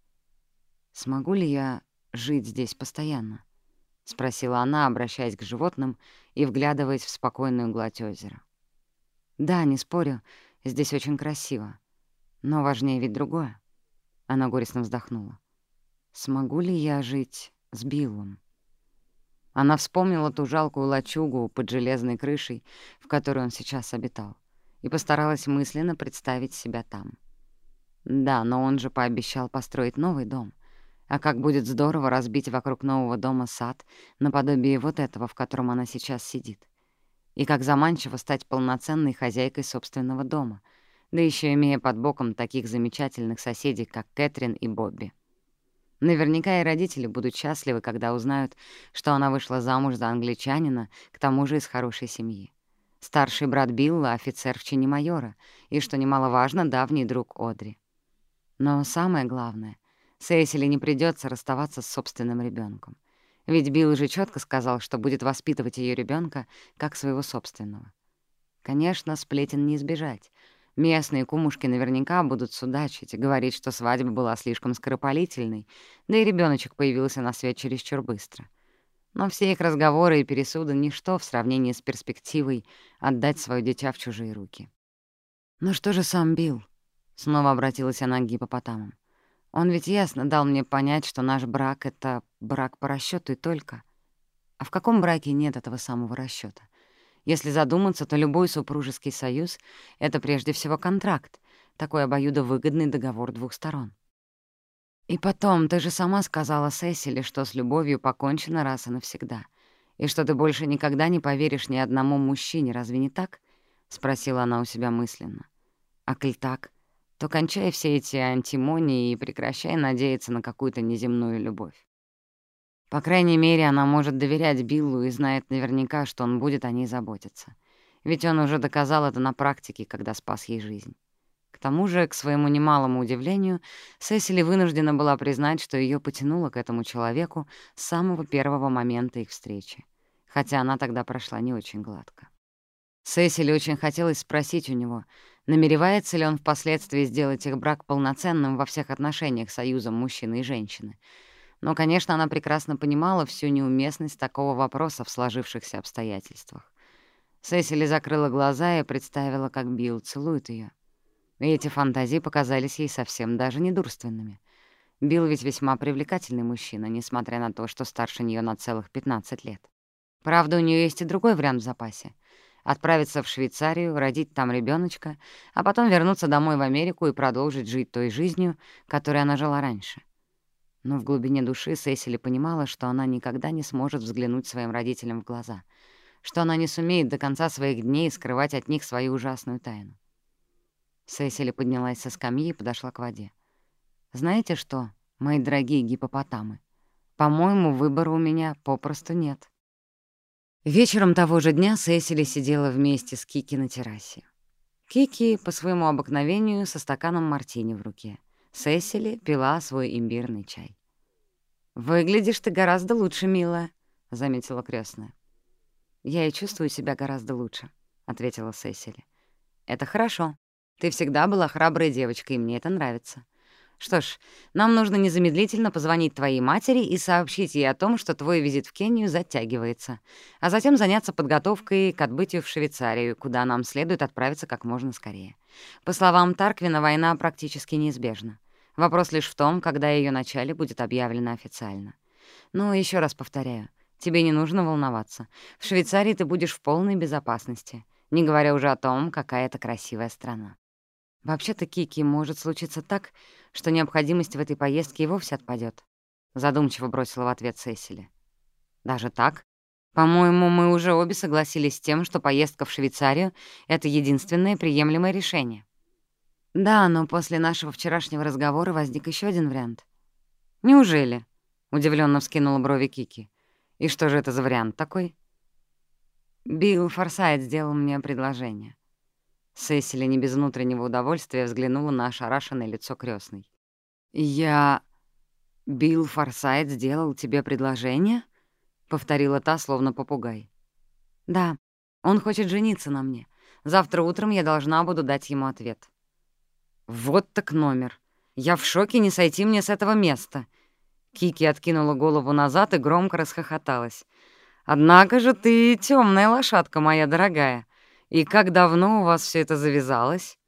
«Смогу ли я жить здесь постоянно?» — спросила она, обращаясь к животным и вглядываясь в спокойную гладь озера. «Да, не спорю, здесь очень красиво. Но важнее ведь другое». Она горестно вздохнула. «Смогу ли я жить с Биллом?» Она вспомнила ту жалкую лачугу под железной крышей, в которой он сейчас обитал, и постаралась мысленно представить себя там. Да, но он же пообещал построить новый дом. А как будет здорово разбить вокруг нового дома сад, наподобие вот этого, в котором она сейчас сидит. И как заманчиво стать полноценной хозяйкой собственного дома, да еще имея под боком таких замечательных соседей, как Кэтрин и Бобби. Наверняка и родители будут счастливы, когда узнают, что она вышла замуж за англичанина, к тому же из хорошей семьи. Старший брат Билла — офицер в чине майора, и, что немаловажно, давний друг Одри. Но самое главное, Сесили не придется расставаться с собственным ребенком. Ведь Билл же четко сказал, что будет воспитывать ее ребенка как своего собственного. Конечно, сплетен не избежать — Местные кумушки наверняка будут судачить и говорить, что свадьба была слишком скоропалительной, да и ребеночек появился на свет чересчур быстро. Но все их разговоры и пересуды — ничто в сравнении с перспективой отдать свое дитя в чужие руки. «Ну что же сам Билл?» — снова обратилась она к гипопотамам. «Он ведь ясно дал мне понять, что наш брак — это брак по расчету и только. А в каком браке нет этого самого расчета? Если задуматься, то любой супружеский союз — это прежде всего контракт, такой обоюдовыгодный договор двух сторон. И потом, ты же сама сказала Сесиле, что с любовью покончено раз и навсегда, и что ты больше никогда не поверишь ни одному мужчине, разве не так? — спросила она у себя мысленно. А коль так, то кончай все эти антимонии и прекращай надеяться на какую-то неземную любовь. По крайней мере, она может доверять Биллу и знает наверняка, что он будет о ней заботиться. Ведь он уже доказал это на практике, когда спас ей жизнь. К тому же, к своему немалому удивлению, Сесили вынуждена была признать, что ее потянуло к этому человеку с самого первого момента их встречи, хотя она тогда прошла не очень гладко. Сесили очень хотелось спросить у него, намеревается ли он впоследствии сделать их брак полноценным во всех отношениях союзом мужчины и женщины — но, конечно, она прекрасно понимала всю неуместность такого вопроса в сложившихся обстоятельствах. Сесили закрыла глаза и представила, как Билл целует ее. И эти фантазии показались ей совсем даже недурственными. Билл ведь весьма привлекательный мужчина, несмотря на то, что старше нее на целых 15 лет. Правда, у нее есть и другой вариант в запасе — отправиться в Швейцарию, родить там ребеночка, а потом вернуться домой в Америку и продолжить жить той жизнью, которой она жила раньше. Но в глубине души Сесили понимала, что она никогда не сможет взглянуть своим родителям в глаза, что она не сумеет до конца своих дней скрывать от них свою ужасную тайну. Сесили поднялась со скамьи и подошла к воде. «Знаете что, мои дорогие гипопотамы, по-моему, выбора у меня попросту нет». Вечером того же дня Сесили сидела вместе с Кики на террасе. Кики по своему обыкновению со стаканом мартини в руке. Сесили пила свой имбирный чай. «Выглядишь ты гораздо лучше, милая», — заметила крестная. «Я и чувствую себя гораздо лучше», — ответила Сесили. «Это хорошо. Ты всегда была храброй девочкой, и мне это нравится. Что ж, нам нужно незамедлительно позвонить твоей матери и сообщить ей о том, что твой визит в Кению затягивается, а затем заняться подготовкой к отбытию в Швейцарию, куда нам следует отправиться как можно скорее. По словам Тарквина, война практически неизбежна. Вопрос лишь в том, когда ее начале будет объявлено официально. Ну, еще раз повторяю, тебе не нужно волноваться. В Швейцарии ты будешь в полной безопасности, не говоря уже о том, какая это красивая страна. Вообще-то, Кики, может случиться так, что необходимость в этой поездке и вовсе отпадет. Задумчиво бросила в ответ Сесили. Даже так? По-моему, мы уже обе согласились с тем, что поездка в Швейцарию — это единственное приемлемое решение. Да, но после нашего вчерашнего разговора возник еще один вариант. Неужели? Удивленно вскинула брови Кики. И что же это за вариант такой? Билл Форсайт сделал мне предложение. Сесили не без внутреннего удовольствия взглянула на ошарашенное лицо крестной. «Я... Билл Форсайт сделал тебе предложение?» — повторила та, словно попугай. «Да, он хочет жениться на мне. Завтра утром я должна буду дать ему ответ». «Вот так номер. Я в шоке не сойти мне с этого места». Кики откинула голову назад и громко расхохоталась. «Однако же ты темная лошадка, моя дорогая. «И как давно у вас все это завязалось?»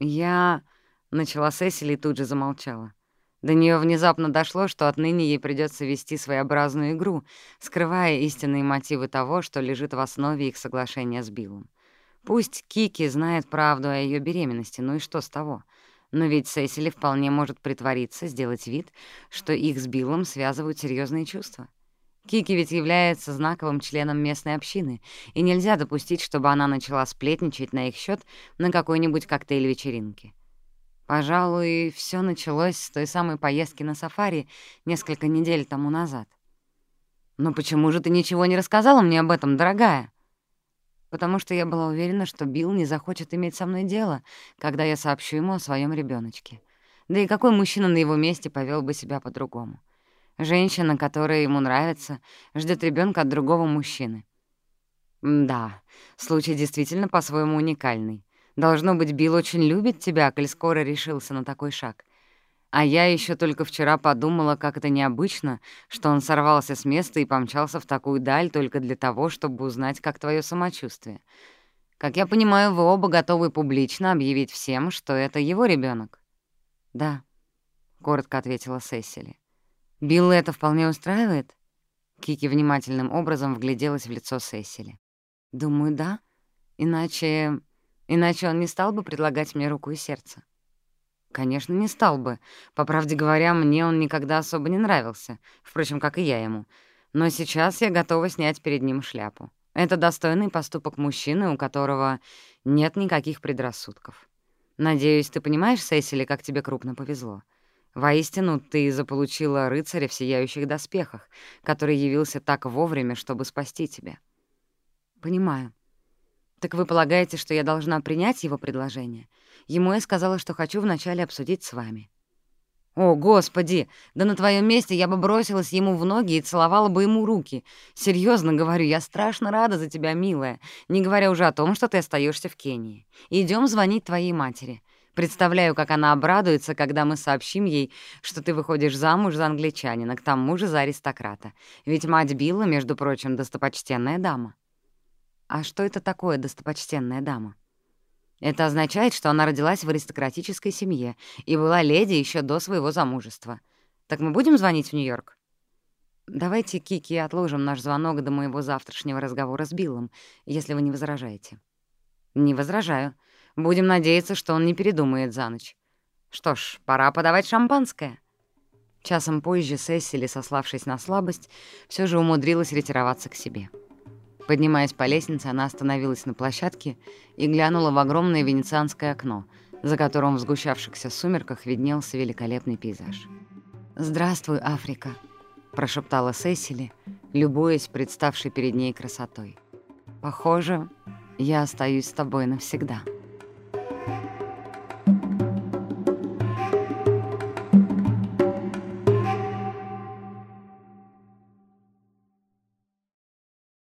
«Я...» — начала Сесили и тут же замолчала. До нее внезапно дошло, что отныне ей придется вести своеобразную игру, скрывая истинные мотивы того, что лежит в основе их соглашения с Биллом. Пусть Кики знает правду о ее беременности, ну и что с того? Но ведь Сесили вполне может притвориться, сделать вид, что их с Биллом связывают серьезные чувства. Кики ведь является знаковым членом местной общины, и нельзя допустить, чтобы она начала сплетничать на их счет на какой-нибудь коктейль-вечеринке. Пожалуй, все началось с той самой поездки на сафари несколько недель тому назад. «Но почему же ты ничего не рассказала мне об этом, дорогая?» «Потому что я была уверена, что Билл не захочет иметь со мной дело, когда я сообщу ему о своем ребеночке. Да и какой мужчина на его месте повел бы себя по-другому? Женщина, которая ему нравится, ждет ребенка от другого мужчины. Да, случай действительно по-своему уникальный. Должно быть, Билл очень любит тебя, коль скоро решился на такой шаг. А я еще только вчера подумала, как это необычно, что он сорвался с места и помчался в такую даль только для того, чтобы узнать, как твое самочувствие. Как я понимаю, вы оба готовы публично объявить всем, что это его ребенок. «Да», — коротко ответила Сесили. Билла это вполне устраивает?» Кики внимательным образом вгляделась в лицо Сесили. «Думаю, да. Иначе... Иначе он не стал бы предлагать мне руку и сердце». «Конечно, не стал бы. По правде говоря, мне он никогда особо не нравился. Впрочем, как и я ему. Но сейчас я готова снять перед ним шляпу. Это достойный поступок мужчины, у которого нет никаких предрассудков. Надеюсь, ты понимаешь, Сесили, как тебе крупно повезло. Воистину, ты заполучила рыцаря в сияющих доспехах, который явился так вовремя, чтобы спасти тебя. Понимаю. Так вы полагаете, что я должна принять его предложение? Ему я сказала, что хочу вначале обсудить с вами. О, Господи! Да на твоем месте я бы бросилась ему в ноги и целовала бы ему руки. Серьезно говорю, я страшно рада за тебя, милая, не говоря уже о том, что ты остаешься в Кении. Идем звонить твоей матери. Представляю, как она обрадуется, когда мы сообщим ей, что ты выходишь замуж за англичанина, к тому же за аристократа. Ведь мать Билла, Будем надеяться, что он не передумает за ночь. Что ж, пора подавать шампанское». Часом позже Сесили, сославшись на слабость, все же умудрилась ретироваться к себе. Поднимаясь по лестнице, она остановилась на площадке и глянула в огромное венецианское окно, за которым в сгущавшихся сумерках виднелся великолепный пейзаж. «Здравствуй, Африка!» — прошептала Сесили, любуясь представшей перед ней красотой. «Похоже, я остаюсь с тобой навсегда».